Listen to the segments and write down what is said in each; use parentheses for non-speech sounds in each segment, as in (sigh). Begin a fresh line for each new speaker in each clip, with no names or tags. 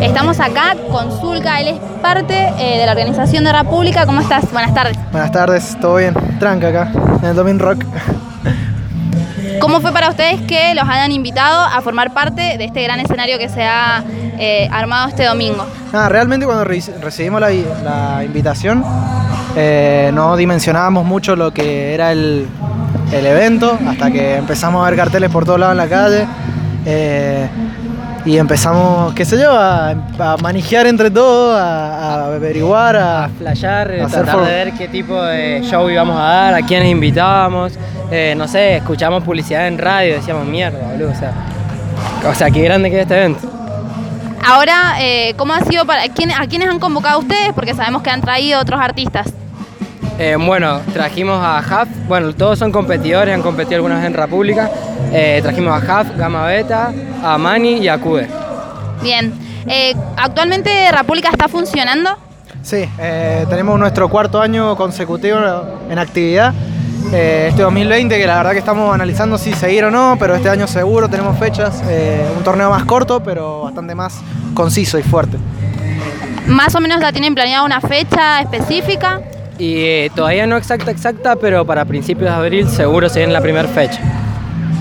Estamos acá con Zulka, él es parte eh, de la organización de República. ¿Cómo estás? Buenas tardes.
Buenas tardes, todo bien. Tranca acá, en el Domin Rock.
¿Cómo fue para ustedes que los hayan invitado a formar parte de este gran escenario que se ha eh, armado este domingo?
Nada, realmente cuando re- recibimos la, la invitación eh, no dimensionábamos mucho lo que era el, el evento hasta que empezamos a ver carteles por todos lados en la calle eh, y empezamos, qué sé yo, a, a manejar entre todos, a, a averiguar, a,
a flashear,
Hacer
tratar
for-
de ver qué tipo de show íbamos a dar, a quiénes invitábamos. Eh, no sé, escuchamos publicidad en radio, decíamos mierda, boludo. O sea, o sea, qué grande que es este evento.
Ahora, eh, ¿cómo ha sido para quién, a quiénes han convocado ustedes? Porque sabemos que han traído otros artistas.
Eh, bueno, trajimos a Huff, bueno, todos son competidores, han competido alguna vez en República. Eh, trajimos a Huff, Gamma Beta, a Mani y a Cube.
Bien. Eh, ¿Actualmente República está funcionando?
Sí, eh, tenemos nuestro cuarto año consecutivo en actividad. Eh, este 2020, que la verdad que estamos analizando si seguir o no, pero este año seguro tenemos fechas. eh, un torneo más corto, pero bastante más conciso y fuerte.
¿Más o menos la tienen planeada una fecha específica?
Y eh, todavía no exacta, exacta, pero para principios de abril seguro se viene la primera fecha.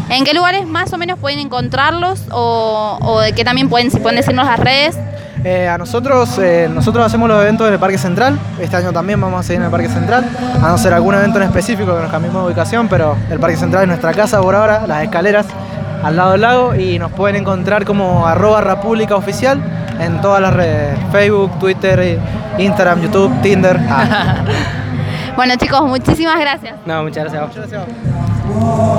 ¿En qué lugares más o menos pueden encontrarlos? ¿O, o de qué también pueden, si pueden decirnos las redes?
Eh, a nosotros, eh, nosotros hacemos los eventos en el Parque Central. Este año también vamos a seguir en el Parque Central. A no ser algún evento en específico que nos cambiemos de ubicación, pero el Parque Central es nuestra casa por ahora, las escaleras al lado del lago y nos pueden encontrar como arroba República Oficial en todas las redes, Facebook, Twitter, Instagram, YouTube, Tinder. Ah. (laughs)
Bueno chicos, muchísimas gracias.
No, muchas gracias a vos.